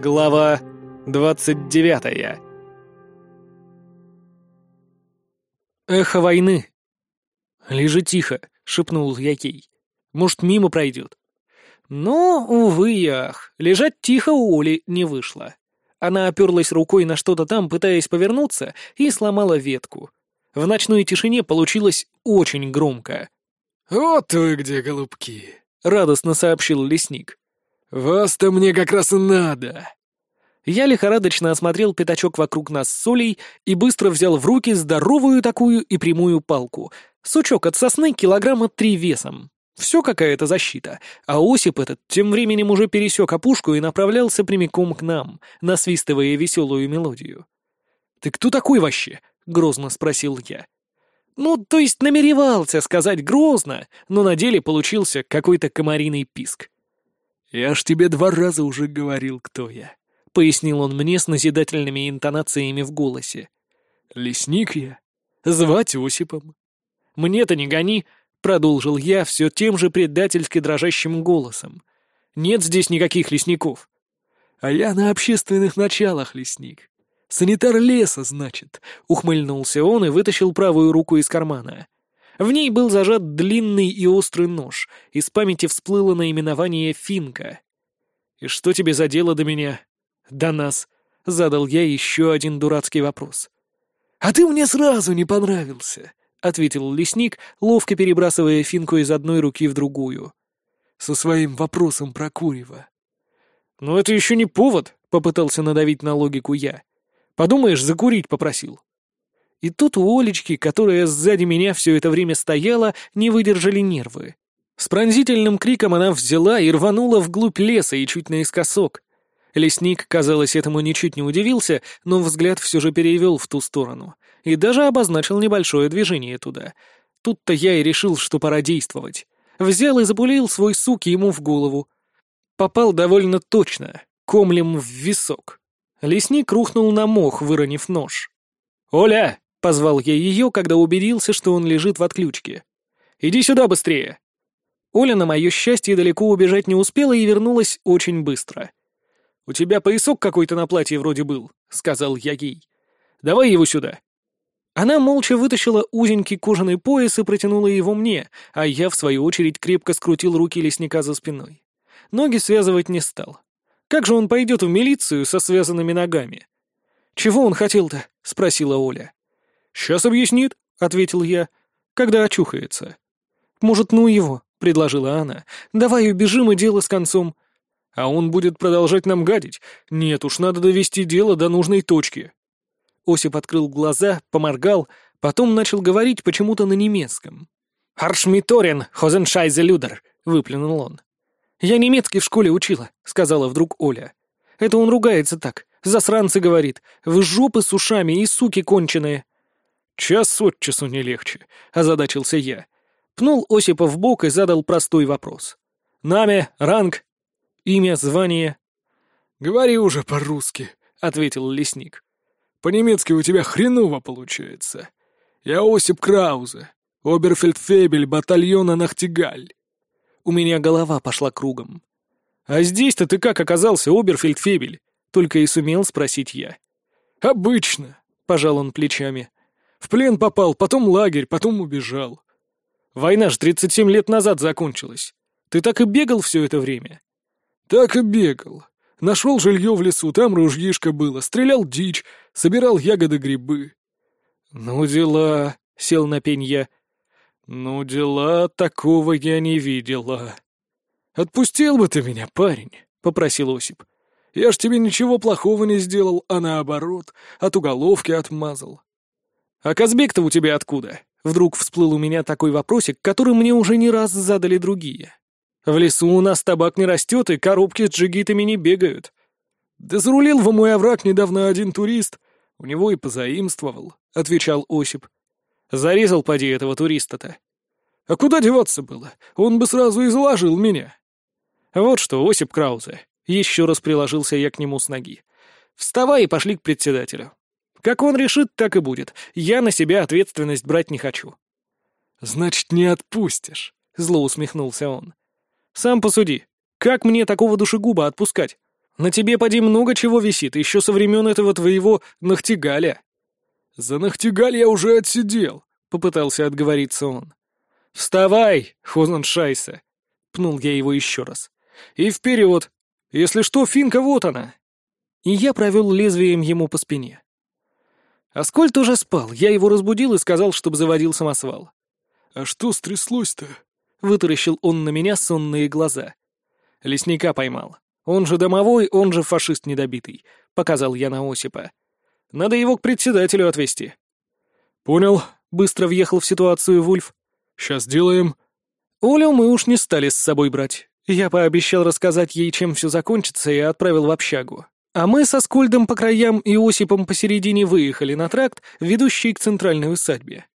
Глава двадцать девятая. Эхо войны. «Лежи тихо», — шепнул я ей. «Может, мимо пройдет». Но, увы и ах, лежать тихо у Оли не вышло. Она оперлась рукой на что-то там, пытаясь повернуться, и сломала ветку. В ночной тишине получилось очень громко. «Вот вы где, голубки!» — радостно сообщил лесник. «Вас-то мне как раз и надо!» Я лихорадочно осмотрел пятачок вокруг нас с Солей и быстро взял в руки здоровую такую и прямую палку. Сучок от сосны килограмма три весом. Все какая-то защита, а Осип этот тем временем уже пересек опушку и направлялся прямиком к нам, насвистывая веселую мелодию. «Ты кто такой вообще?» — грозно спросил я. Ну, то есть намеревался сказать грозно, но на деле получился какой-то комариный писк. «Я ж тебе два раза уже говорил, кто я», — пояснил он мне с назидательными интонациями в голосе. «Лесник я. Звать Осипом». «Мне-то не гони», — продолжил я все тем же предательски дрожащим голосом. «Нет здесь никаких лесников». «А я на общественных началах лесник. Санитар леса, значит», — ухмыльнулся он и вытащил правую руку из кармана. В ней был зажат длинный и острый нож, из памяти всплыло наименование «Финка». «И что тебе за дело до меня?» «До нас», — задал я еще один дурацкий вопрос. «А ты мне сразу не понравился», — ответил лесник, ловко перебрасывая Финку из одной руки в другую. «Со своим вопросом про Курева». «Но это еще не повод», — попытался надавить на логику я. Подумаешь, закурить попросил. И тут у Олечки, которая сзади меня все это время стояла, не выдержали нервы. С пронзительным криком она взяла и рванула вглубь леса и чуть наискосок. Лесник, казалось, этому ничуть не удивился, но взгляд все же перевел в ту сторону и даже обозначил небольшое движение туда. Тут-то я и решил, что пора действовать. Взял и запулил свой сук ему в голову. Попал довольно точно, комлем в висок. Лесник рухнул на мох, выронив нож. «Оля!» — позвал я ее, когда убедился, что он лежит в отключке. «Иди сюда быстрее!» Оля, на мое счастье, далеко убежать не успела и вернулась очень быстро. «У тебя поясок какой-то на платье вроде был», — сказал я ей. «Давай его сюда». Она молча вытащила узенький кожаный пояс и протянула его мне, а я, в свою очередь, крепко скрутил руки лесника за спиной. Ноги связывать не стал. Как же он пойдет в милицию со связанными ногами? «Чего он хотел-то?» — спросила Оля. «Сейчас объяснит», — ответил я, — «когда очухается». «Может, ну его?» — предложила она. «Давай убежим и дело с концом». «А он будет продолжать нам гадить? Нет уж, надо довести дело до нужной точки». Осип открыл глаза, поморгал, потом начал говорить почему-то на немецком. «Харшмиторен, хозеншайзе людер», — выплюнул он. «Я немецкий в школе учила», — сказала вдруг Оля. «Это он ругается так. Засранцы, говорит. Вы жопы с ушами и суки конченые». «Час от часу не легче», — озадачился я. Пнул Осипа в бок и задал простой вопрос. «Наме, ранг, имя, звание». «Говори уже по-русски», — ответил лесник. «По-немецки у тебя хреново получается. Я Осип Краузе, оберфельдфебель батальона Нахтигаль. У меня голова пошла кругом. «А здесь-то ты как оказался, Оберфельдфебель?» — только и сумел спросить я. «Обычно», — пожал он плечами. «В плен попал, потом лагерь, потом убежал». «Война ж 37 лет назад закончилась. Ты так и бегал все это время?» «Так и бегал. Нашел жилье в лесу, там ружьишко было, стрелял дичь, собирал ягоды-грибы». «Ну дела», — сел на пень я. «Ну, дела такого я не видела». «Отпустил бы ты меня, парень», — попросил Осип. «Я ж тебе ничего плохого не сделал, а наоборот, от уголовки отмазал». «А Казбек-то у тебя откуда?» Вдруг всплыл у меня такой вопросик, который мне уже не раз задали другие. «В лесу у нас табак не растет, и коробки с джигитами не бегают». «Да зарулил в мой овраг недавно один турист. У него и позаимствовал», — отвечал Осип. Зарезал поди этого туриста-то. А куда деваться было? Он бы сразу изложил меня. Вот что, Осип Краузе. Еще раз приложился я к нему с ноги. Вставай и пошли к председателю. Как он решит, так и будет. Я на себя ответственность брать не хочу. Значит, не отпустишь, зло усмехнулся он. Сам посуди. Как мне такого душегуба отпускать? На тебе, поди, много чего висит, еще со времен этого твоего Нахтигаля». «За Нахтигаль я уже отсидел», — попытался отговориться он. «Вставай, Хозан Шайса!» — пнул я его еще раз. «И вперед! Если что, финка вот она!» И я провел лезвием ему по спине. Аскольд уже спал, я его разбудил и сказал, чтобы заводил самосвал. «А что стряслось-то?» — вытаращил он на меня сонные глаза. Лесника поймал. Он же домовой, он же фашист недобитый, — показал я на Осипа. Надо его к председателю отвезти. Понял, — быстро въехал в ситуацию Вульф. Сейчас делаем. Олю мы уж не стали с собой брать. Я пообещал рассказать ей, чем все закончится, и отправил в общагу. А мы со Скольдом по краям и Осипом посередине выехали на тракт, ведущий к центральной усадьбе.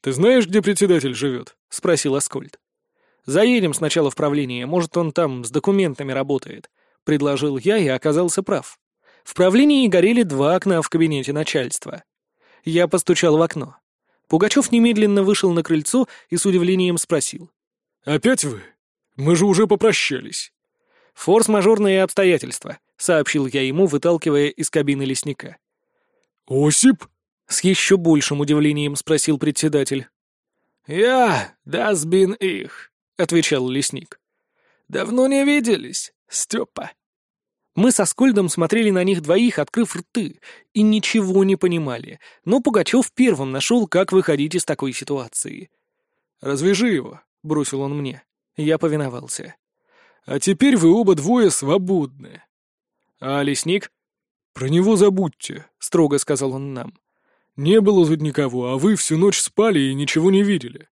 «Ты знаешь, где председатель живет?» — спросил Аскольд. «Заедем сначала в правление, может, он там с документами работает», — предложил я и оказался прав. В правлении горели два окна в кабинете начальства. Я постучал в окно. Пугачев немедленно вышел на крыльцо и с удивлением спросил. «Опять вы? Мы же уже попрощались». «Форс-мажорные обстоятельства», — сообщил я ему, выталкивая из кабины лесника. «Осип?» — с еще большим удивлением спросил председатель. «Я, bin их», — отвечал лесник. «Давно не виделись, Степа». Мы со Скольдом смотрели на них двоих, открыв рты, и ничего не понимали, но Пугачев первым нашел, как выходить из такой ситуации. «Развяжи его», — бросил он мне. Я повиновался. «А теперь вы оба двое свободны». «А лесник?» «Про него забудьте», — строго сказал он нам. «Не было тут никого, а вы всю ночь спали и ничего не видели».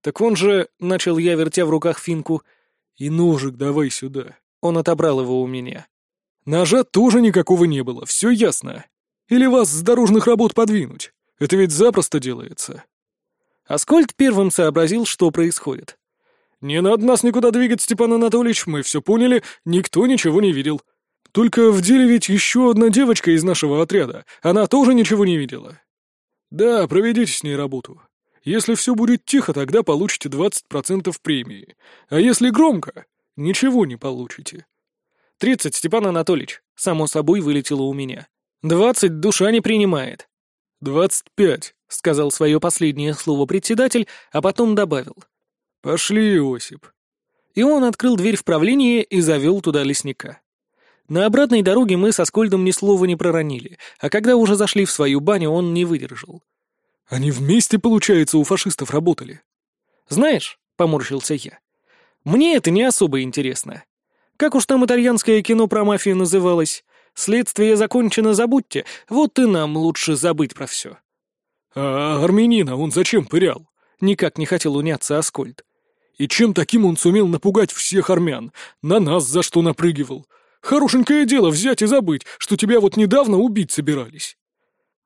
«Так он же...» — начал я, вертя в руках финку. «И ножик давай сюда». Он отобрал его у меня. Ножа тоже никакого не было, все ясно. Или вас с дорожных работ подвинуть? Это ведь запросто делается. Аскольд первым сообразил, что происходит. «Не надо нас никуда двигать, Степан Анатольевич, мы все поняли, никто ничего не видел. Только в деле ведь еще одна девочка из нашего отряда, она тоже ничего не видела». «Да, проведите с ней работу. Если все будет тихо, тогда получите 20% премии. А если громко, ничего не получите». «Тридцать, Степан Анатольевич», — само собой вылетело у меня. «Двадцать душа не принимает». «Двадцать пять», — сказал свое последнее слово председатель, а потом добавил. «Пошли, Осип». И он открыл дверь в правление и завел туда лесника. На обратной дороге мы со Скольдом ни слова не проронили, а когда уже зашли в свою баню, он не выдержал. «Они вместе, получается, у фашистов работали?» «Знаешь», — поморщился я, — «мне это не особо интересно. Как уж там итальянское кино про мафию называлось? Следствие закончено, забудьте. Вот и нам лучше забыть про все. А армянина он зачем пырял? Никак не хотел уняться Аскольд. И чем таким он сумел напугать всех армян? На нас за что напрыгивал? Хорошенькое дело взять и забыть, что тебя вот недавно убить собирались.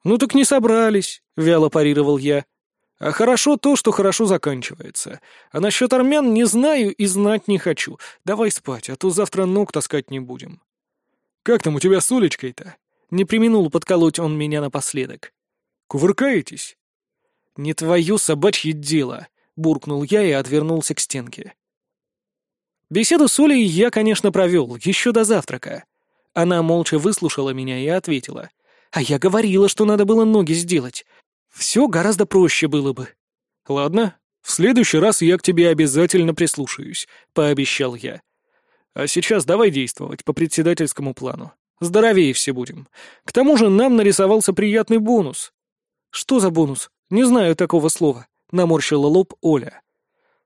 «Ну так не собрались», — вяло парировал я. А хорошо то, что хорошо заканчивается. А насчет армян не знаю и знать не хочу. Давай спать, а то завтра ног таскать не будем. Как там у тебя с Олечкой-то? Не применул подколоть он меня напоследок. Кувыркаетесь? Не твое собачье дело, буркнул я и отвернулся к стенке. Беседу с Олей я, конечно, провел, еще до завтрака. Она молча выслушала меня и ответила. А я говорила, что надо было ноги сделать. Все гораздо проще было бы. Ладно, в следующий раз я к тебе обязательно прислушаюсь, пообещал я. А сейчас давай действовать по председательскому плану. Здоровее все будем. К тому же нам нарисовался приятный бонус. Что за бонус? Не знаю такого слова, наморщила лоб Оля.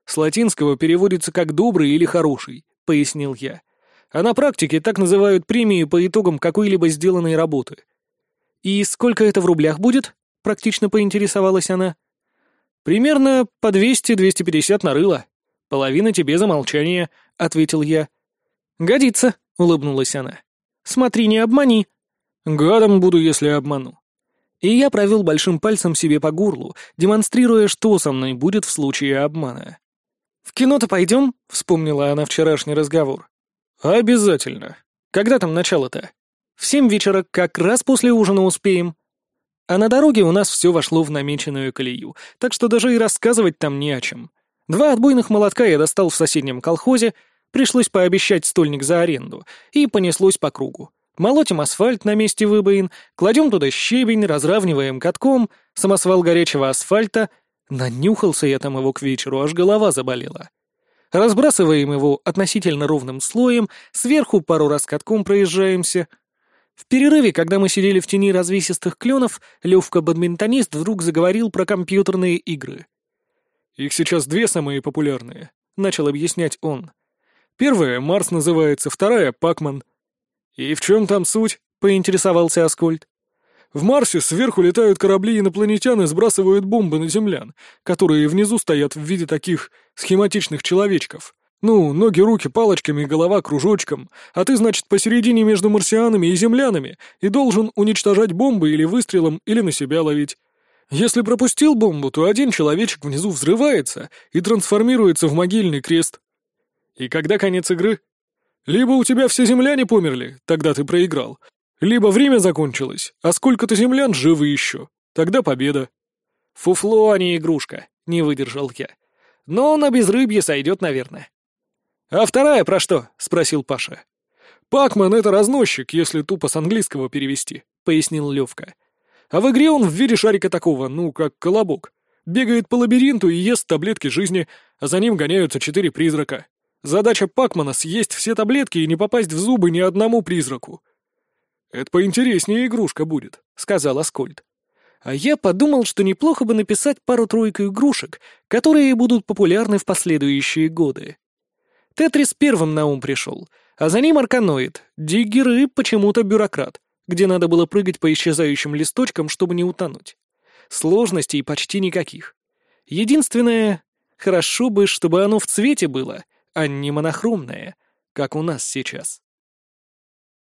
С латинского переводится как «добрый» или «хороший», пояснил я. А на практике так называют премии по итогам какой-либо сделанной работы. И сколько это в рублях будет? практично поинтересовалась она. «Примерно по 200-250 нарыло. Половина тебе за молчание», — ответил я. «Годится», — улыбнулась она. «Смотри, не обмани». «Гадом буду, если обману». И я провел большим пальцем себе по горлу, демонстрируя, что со мной будет в случае обмана. «В кино-то пойдем?» — вспомнила она вчерашний разговор. «Обязательно. Когда там начало-то?» «В семь вечера, как раз после ужина успеем». А на дороге у нас все вошло в намеченную колею, так что даже и рассказывать там не о чем. Два отбойных молотка я достал в соседнем колхозе, Пришлось пообещать стольник за аренду, и понеслось по кругу. Молотим асфальт на месте выбоин, кладем туда щебень, разравниваем катком, самосвал горячего асфальта. Нанюхался я там его к вечеру, аж голова заболела. Разбрасываем его относительно ровным слоем, сверху пару раз катком проезжаемся. В перерыве, когда мы сидели в тени развесистых кленов, Левка-бадминтонист вдруг заговорил про компьютерные игры. «Их сейчас две самые популярные», — начал объяснять он. «Первая — Марс называется, вторая — Пакман». «И в чем там суть?» — поинтересовался Аскольд. «В Марсе сверху летают корабли инопланетян и сбрасывают бомбы на землян, которые внизу стоят в виде таких схематичных человечков. Ну, ноги, руки палочками, голова кружочком, а ты, значит, посередине между марсианами и землянами и должен уничтожать бомбы или выстрелом, или на себя ловить. Если пропустил бомбу, то один человечек внизу взрывается и трансформируется в могильный крест. И когда конец игры? Либо у тебя все земляне померли, тогда ты проиграл, либо время закончилось, а сколько-то землян живы еще, тогда победа. Фуфло, а не игрушка, не выдержал я. Но на безрыбье сойдет, наверное. «А вторая про что?» — спросил Паша. «Пакман — это разносчик, если тупо с английского перевести», — пояснил Левка. «А в игре он в виде шарика такого, ну, как колобок. Бегает по лабиринту и ест таблетки жизни, а за ним гоняются четыре призрака. Задача Пакмана — съесть все таблетки и не попасть в зубы ни одному призраку». «Это поинтереснее игрушка будет», — сказал Аскольд. А я подумал, что неплохо бы написать пару-тройку игрушек, которые будут популярны в последующие годы. Тетрис первым на ум пришел, а за ним Арканоид, Диггер и почему-то Бюрократ, где надо было прыгать по исчезающим листочкам, чтобы не утонуть. Сложностей почти никаких. Единственное, хорошо бы, чтобы оно в цвете было, а не монохромное, как у нас сейчас.